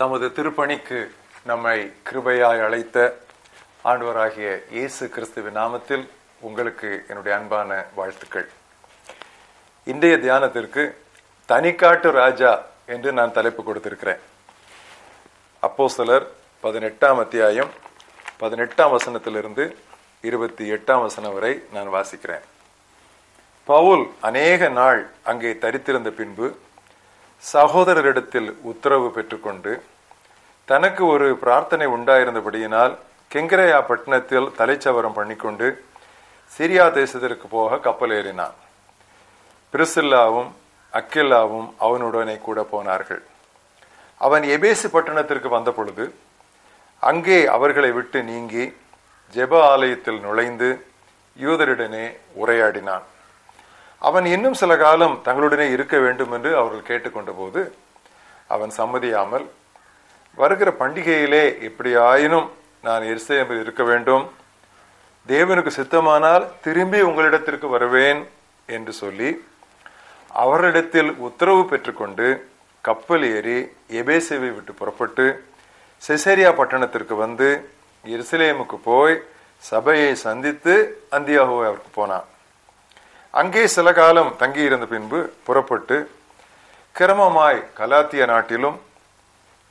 தமது திருப்பணிக்கு நம்மை கிருபையாய் அழைத்த ஆண்டவராகிய இயேசு கிறிஸ்துவின் நாமத்தில் உங்களுக்கு என்னுடைய அன்பான வாழ்த்துக்கள். இன்றைய தியானத்திற்கு தனிக்காட்டு ராஜா என்று நான் தலைப்பு கொடுத்திருக்கிறேன். சிலர் பதினெட்டாம் அத்தியாயம் பதினெட்டாம் வசனத்திலிருந்து இருபத்தி எட்டாம் வசனம் வரை நான் வாசிக்கிறேன். பவுல் அநேக நாள் அங்கே தரித்திருந்த பின்பு சகோதரரிடத்தில் உத்தரவு பெற்றுக்கொண்டு தனக்கு ஒரு பிரார்த்தனை உண்டாயிருந்தபடியினால் கெங்கரையா பட்டணத்தில் தலைச்சவரம் பண்ணிக்கொண்டு சிரியா தேசத்திற்கு போக கப்பல் ஏறினான். பிரிசில்லாவும் அக்கில்லாவும் அவனுடனே கூட போனார்கள். அவன் எபேசு பட்டணத்திற்கு வந்த பொழுது அங்கே அவர்களை விட்டு நீங்கி ஜெப ஆலயத்தில் நுழைந்து யூதரிடனே உரையாடினான். அவன் இன்னும் சில காலம் தங்களுடனே இருக்க வேண்டும் என்று அவர்கள் கேட்டுக்கொண்ட போது அவன் சம்மதியாமல் வருகிற பண்டிகையிலே எப்படியாயினும் நான் எருசலேமில் இருக்க வேண்டும். தேவனுக்கு சித்தமானால் திரும்பி உங்களிடத்திற்கு வருவேன் என்று சொல்லி அவரிடத்தில் உத்தரவு பெற்றுக்கொண்டு கப்பல் ஏறி எபேசேவை விட்டு புறப்பட்டு செசேரியா பட்டணத்திற்கு வந்து எருசலேமுக்கு போய் சபையை சந்தித்து அந்தியாகவே அவருக்கு போனான். அங்கே சில காலம் தங்கியிருந்த பின்பு புறப்பட்டு கிரமமாய் கலாத்திய நாட்டிலும்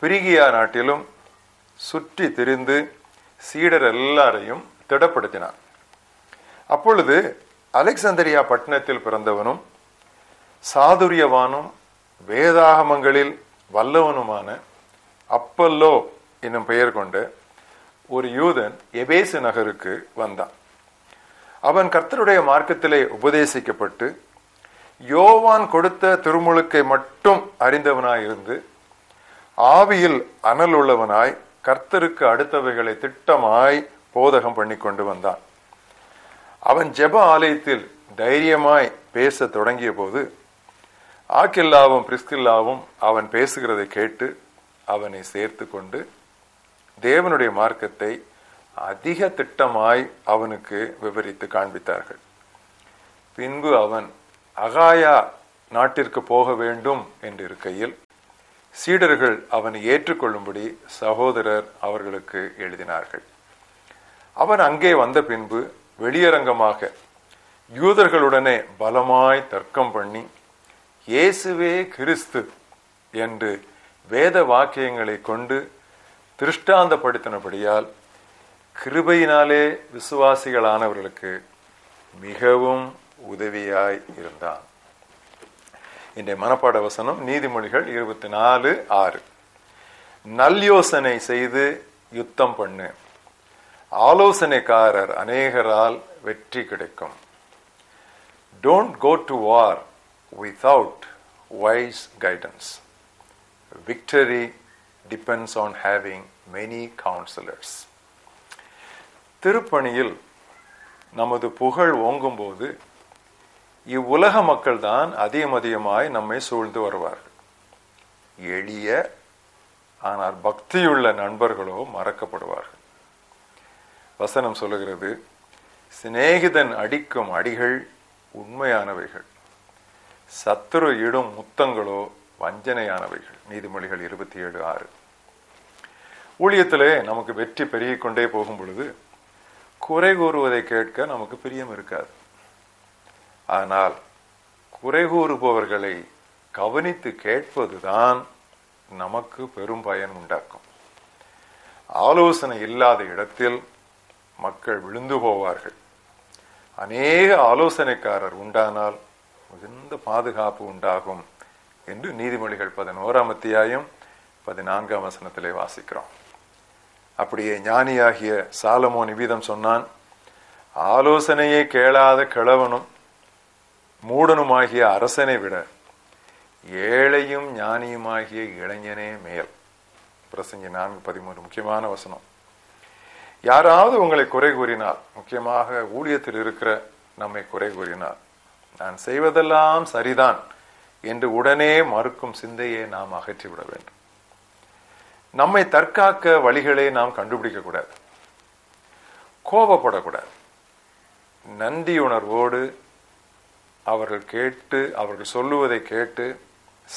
பிரிகியா நாட்டிலும் சுற்றி திரிந்து சீடர் எல்லாரையும் திடப்படுத்தினான். அப்பொழுது அலெக்சாந்தரியா பட்டணத்தில் பிறந்தவனும் சாதுரியவானும் வேதாகமங்களில் வல்லவனுமான அப்பல்லோ என்னும் பெயர் கொண்டு ஒரு யூதன் எபேசு நகருக்கு வந்தான். அவன் கர்த்தருடைய மார்க்கத்திலே உபதேசிக்கப்பட்டு யோவான் கொடுத்த திருமுழுக்கை மட்டும் அறிந்தவனாயிருந்து ஆவியில் அனல் உள்ளவனாய் கர்த்தருக்கு அடுத்தவைகளை திட்டமாய் போதகம் பண்ணி கொண்டு வந்தான். அவன் ஜெப ஆலயத்தில் தைரியமாய் பேச தொடங்கிய போது ஆக்கில்லாவும் பிரிஸ்கில்லாவும் அவன் பேசுகிறதை கேட்டு அவனை சேர்த்து கொண்டு தேவனுடைய மார்க்கத்தை அதிக திட்டமாய் அவனுக்கு விவரித்து காண்பித்தார்கள். பின்பு அவன் அகாயா நாட்டிற்கு போக வேண்டும் என்றிருக்கையில் சீடர்கள் அவனை ஏற்றுக்கொள்ளும்படி சகோதரர் அவர்களுக்கு எழுதினார்கள். அவன் அங்கே வந்த பின்பு வெளியரங்கமாக யூதர்களுடனே பலமாய் தர்க்கம் பண்ணி இயேசுவே கிறிஸ்து என்று வேத வாக்கியங்களை கொண்டு திருஷ்டாந்தப்படுத்தினபடியால் கிருபையினாலே விசுவாசிகளானவர்களுக்கு மிகவும் உதவியாய் இருந்தான். இன்றைய மனப்பாட வசனம் நீதிமொழிகள் இருபத்தி நாலு ஆறு. நல்யோசனை செய்து யுத்தம் பண்ணு. ஆலோசனைக்காரர் அநேகரால் வெற்றி கிடைக்கும். Don't go to war without wise guidance victory depends on having many counsellors திருப்பணியில் நமது புகழ் ஓங்கும்போது இவ்வுலக மக்கள் தான் அதிகம் அதிகமாய் நம்மை சூழ்ந்து வருவார்கள். எளிய ஆனால் பக்தியுள்ள நண்பர்களோ மறக்கப்படுவார்கள். வசனம் சொல்லுகிறது சிநேகிதன் அடிக்கும் அடிகள் உண்மையானவைகள் சத்துரு இடும் முத்தங்களோ வஞ்சனையானவைகள். நீதிமொழிகள் இருபத்தி ஏழு ஆறு. ஊழியத்திலே நமக்கு வெற்றி பெருகிக் கொண்டே போகும் பொழுது குறை கூறுவதை கேட்க நமக்கு பிரியம் இருக்காது. ஆனால் குறை கூறுபவர்களை கவனித்து கேட்பதுதான் நமக்கு பெரும் பயன் உண்டாக்கும். ஆலோசனை இல்லாத இடத்தில் மக்கள் விழுந்து போவார்கள். அநேக ஆலோசனைக்காரர் உண்டானால் மிகுந்த பாதுகாப்பு உண்டாகும் என்று நீதிமொழிகள் பதினோராம் அத்தியாயம் பதினான்காம் வசனத்திலே வாசிக்கிறோம். அப்படியே ஞானியாகிய சாலமோ நிபீதம் சொன்னான் ஆலோசனையை கேளாத கிழவனும் மூடனுமாகிய அரசனை விட ஏழையும் ஞானியுமாகிய இளைஞனே மேல். பிரசங்கி நான்கு பதிமூன்று முக்கியமான வசனம். யாராவது உங்களை குறை கூறினால் முக்கியமாக ஊழியத்தில் இருக்கிற நம்மை குறை கூறினார் நான் செய்வதெல்லாம் சரிதான் என்று உடனே மறுக்கும் சிந்தையை நாம் அகற்றிவிட வேண்டும். நம்மை தற்காக்க வழிகளை நாம் கண்டுபிடிக்க கூடாது. கோபப்படக்கூடாது. நன்றியுணர்வோடு அவர்கள் கேட்டு அவர்கள் சொல்லுவதை கேட்டு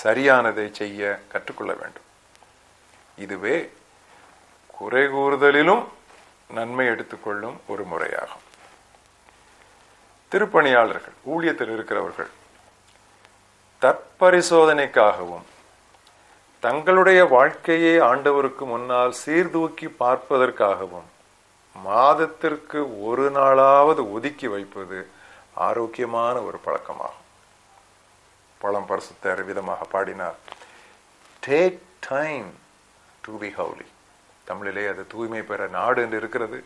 சரியானதை செய்ய கற்றுக்கொள்ள வேண்டும். இதுவே குறை கூறுதலிலும் நன்மை எடுத்துக்கொள்ளும் ஒரு முறையாகும். திருப்பணியாளர்கள் ஊழியத்தில் இருக்கிறவர்கள் தற்பரிசோதனைக்காகவும் தங்களுடைய வாழ்க்கையை ஆண்டவருக்கு முன்னால் சீர்தூக்கி பார்ப்பதற்காகவும் மாதத்திற்கு ஒரு நாளாவது ஒதுக்கி வைப்பது ஆரோக்கியமான ஒரு பழக்கமாகும். பழம் பரிசுத்தர் விதமாக பாடினார். Take time to be holy தமிழிலே அது தூய்மை பெற நாடு என்று இருக்கிறது.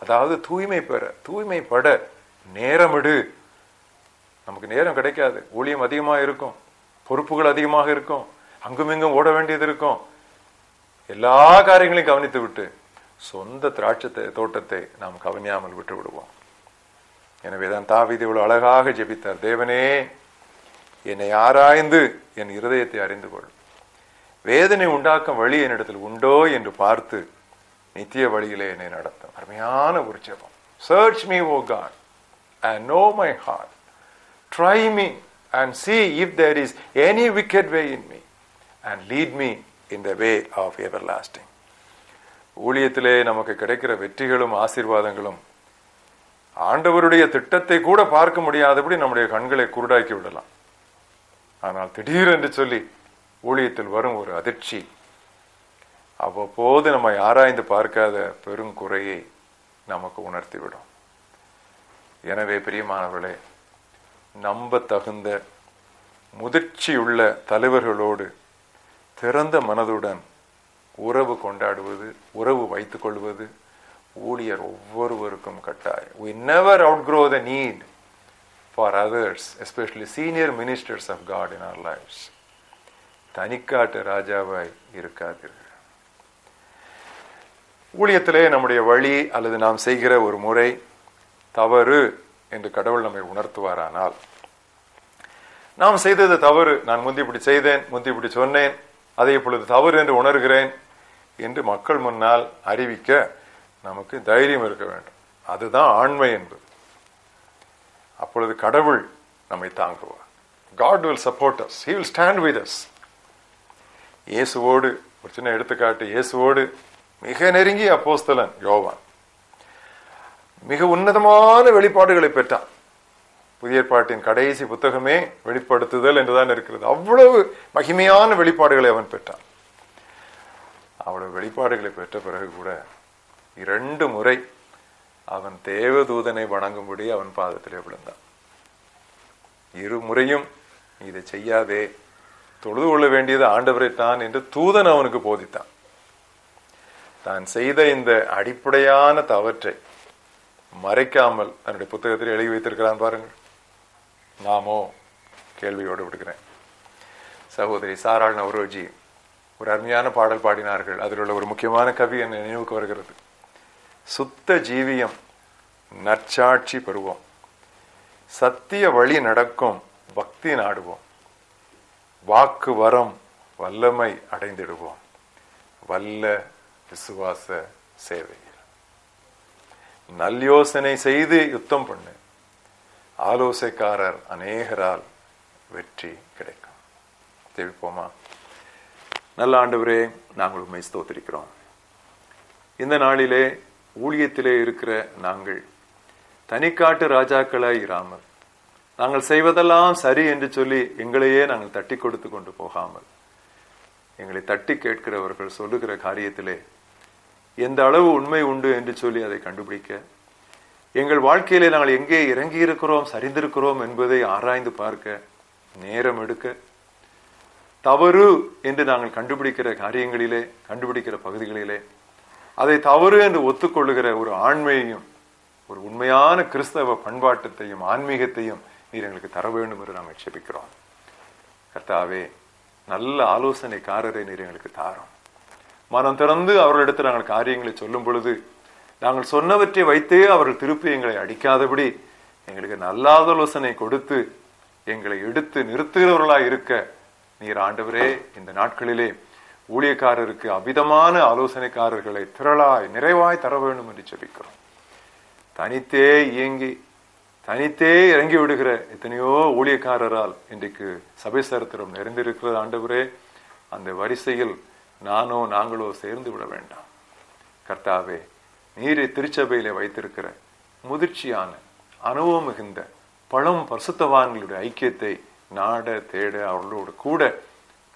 அதாவது தூய்மை பெற தூய்மை பட நேரமிடு. நமக்கு நேரம் கிடைக்காது. ஊழியம் அதிகமாக இருக்கும். பொறுப்புகள் அதிகமாக இருக்கும். அங்குமிங்கும் ஓட வேண்டியது இருக்கும். எல்லா காரியங்களையும் கவனித்து விட்டு சொந்த திராட்சத்தை தோட்டத்தை நாம் கவனியாமல் விட்டு விடுவோம். எனவேதான் தாவீது இவ்வளவு அழகாக ஜெபித்தார். தேவனே என்னை ஆராய்ந்து என் இருதயத்தை அறிந்து கொள். வேதனை உண்டாக்கும் வழி என்னிடத்தில் உண்டோ என்று பார்த்து நித்திய வழியிலே என்னை நடத்தும். அருமையான ஒரு ஜெபம். Search me O God and know my heart try me and if there is any wicked way in me and lead me in the way of everlasting ஊழியத்திலே நமக்கு கிடைக்கிற வெற்றிகளும் ஆசீர்வாதங்களும் ஆண்டவருடைய திட்டத்தை கூட பார்க்க முடியாதபடி நம்முடைய கண்களை குருடாக்கி விடலாம். ஆனால் திடீரென்று சொல்லி ஊழியத்தில் வரும் ஒரு அதிர்ச்சி. அவ்வப்போது நம்ம ஆராய்ந்து பார்க்காத பெருங்குறையை நமக்கு உணர்த்திவிடும். எனவே பிரியமானவர்களே நம்ப தகுந்த முதிர்ச்சியுள்ள தலைவர்களோடு திறந்த மனதுடன் உறவு கொண்டாடுவது உறவு வைத்துக் கொள்வது ஊழியர் ஒவ்வொருவருக்கும் கட்டாயம். We never outgrow the need for others especially senior ministers of God in our lives தனிக்காட்டு ராஜாவாய் இருக்காதீர்கள். ஊழியத்திலே நம்முடைய வழி அல்லது நாம் செய்கிற ஒரு முறை தவறு என்று கடவுள் நம்மை உணர்த்துவாரானால் நாம் செய்தது தவறு நான் முந்தி இப்படி செய்தேன் முந்தி இப்படி சொன்னேன் அதை இப்பொழுது தவறு என்று உணர்கிறேன் என்று மக்கள் முன்னால் அறிவிக்க நமக்கு தைரியம் இருக்க வேண்டும். அதுதான் ஆண்மை என்பது. அப்பொழுது கடவுள் நம்மை தாங்குவார். God will support us he will stand with us இயேசுவோடு ஒரு சின்ன எடுத்துக்காட்டு இயேசுவோடு மிக நெருங்கிய அப்போஸ்தலன் யோவான். மிக உன்னதமான வெளிப்பாடுகளை பெற்றான். புதிய ஏற்பாட்டின் கடைசி புத்தகமே வெளிப்படுத்துதல் என்றுதான் இருக்கிறது. அவ்வளவு மகிமையான வெளிப்பாடுகளை அவன் பெற்றான். அவ்வளவு வெளிப்பாடுகளை பெற்ற பிறகு கூட இரண்டு முறை அவன் தேவதூதனை வணங்கும்படி அவன் பாதத்திலே விழுந்தான். இரு முறையும் இதை செய்யாதே தொழுது கொள்ள வேண்டியது ஆண்டவரைத்தான் என்று தூதன் அவனுக்கு போதித்தான். தான் செய்த இந்த அடிப்படையான தவற்றை மறைக்காமல் தன்னுடைய புத்தகத்தில் எழுதி வைத்திருக்கிறான் பாருங்கள். நாமோ கேள்வியோடு விடுகிறேன். சகோதரி சாராள் நவரோஜி ஒரு அருமையான பாடல் பாடினார்கள். அதில் உள்ள ஒரு முக்கியமான கவி என் நினைவுக்கு வருகிறது. சுத்த ஜீவியம் நற்சாட்சி பெறுவோம். சத்திய வழி நடக்கும் பக்தி நாடுவோம். வாக்கு வரம் வல்லமை அடைந்திடுவோம். வல்ல விசுவாச சேவை நல்யோசனை செய்து யுத்தம் பண்ணு. ஆலோசைக்காரர் அநேகரால் வெற்றி கிடைக்கும். தெரிவிப்போமா நல்ல ஆண்டவரே நாங்கள் உண்மை ஸ்தோத்திருக்கிறோம். இந்த நாளிலே ஊழியத்திலே இருக்கிற நாங்கள் தனிக்காட்டு ராஜாக்களாய் இராமல் நாங்கள் செய்வதெல்லாம் சரி என்று சொல்லி எங்களையே நாங்கள் தட்டி கொடுத்து கொண்டு போகாமல் எங்களை தட்டி கேட்கிறவர்கள் சொல்லுகிற காரியத்திலே எந்த அளவு உண்மை உண்டு என்று சொல்லி அதை கண்டுபிடிக்க எங்கள் வாழ்க்கையிலே நாங்கள் எங்கே இறங்கி இருக்கிறோம் சரிந்திருக்கிறோம் என்பதை ஆராய்ந்து பார்க்க நேரம் எடுக்க தவறு என்று நாங்கள் கண்டுபிடிக்கிற காரியங்களிலே கண்டுபிடிக்கிற பகுதிகளிலே அதை தவறு என்று ஒத்துக்கொள்ளுகிற ஒரு ஆண்மையையும் ஒரு உண்மையான கிறிஸ்தவ பண்பாட்டத்தையும் ஆன்மீகத்தையும் நீர் எங்களுக்கு தர வேண்டும் என்று நாங்கள் செபிக்கிறோம் கர்த்தாவே நல்ல ஆலோசனைக்காரரை நீர் எங்களுக்கு தாரோம். மனம் திறந்து அவர்களிடத்தில் நாங்கள் காரியங்களை சொல்லும் பொழுது நாங்கள் சொன்னவற்றை வைத்தே அவர்கள் திருப்பி எங்களை அடிக்காதபடி எங்களுக்கு நல்ல ஆலோசனை கொடுத்து எங்களை எடுத்து நிறுத்துகிறவர்களாய் இருக்க நீர் ஆண்டவரே இந்த நாட்களிலே ஊழியக்காரருக்கு அமிதமான ஆலோசனைக்காரர்களை திரளாய் நிறைவாய் தர வேண்டும் என்று செபிக்கிறோம் தனித்தே இயங்கி தனித்தே இறங்கி விடுகிற எத்தனையோ ஊழியக்காரரால் இன்றைக்கு சபை சரித்திரம் நிறைந்திருக்கிறது ஆண்டவரே. அந்த வரிசையில் நானோ நாங்களோ சேர்ந்து விட வேண்டாம். கர்த்தாவே நீரை திருச்சபையில வைத்திருக்கிற முதிர்ச்சியான அனுபவம் மிகுந்த பழம் பரிசுத்தவான்களுடைய ஐக்கியத்தை நாட தேட அவர்களோடு கூட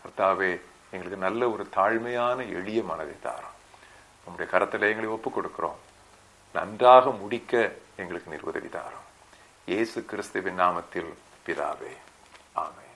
கர்த்தாவே எங்களுக்கு நல்ல ஒரு தாழ்மையான எளிய மனதை தாரோம். உங்களுடைய கரத்தில் எங்களை ஒப்புக் கொடுக்கிறோம். நன்றாக முடிக்க எங்களுக்கு நீர் உதவி தாரோம். இயேசு கிறிஸ்துவின் நாமத்தில் பிதாவே ஆமை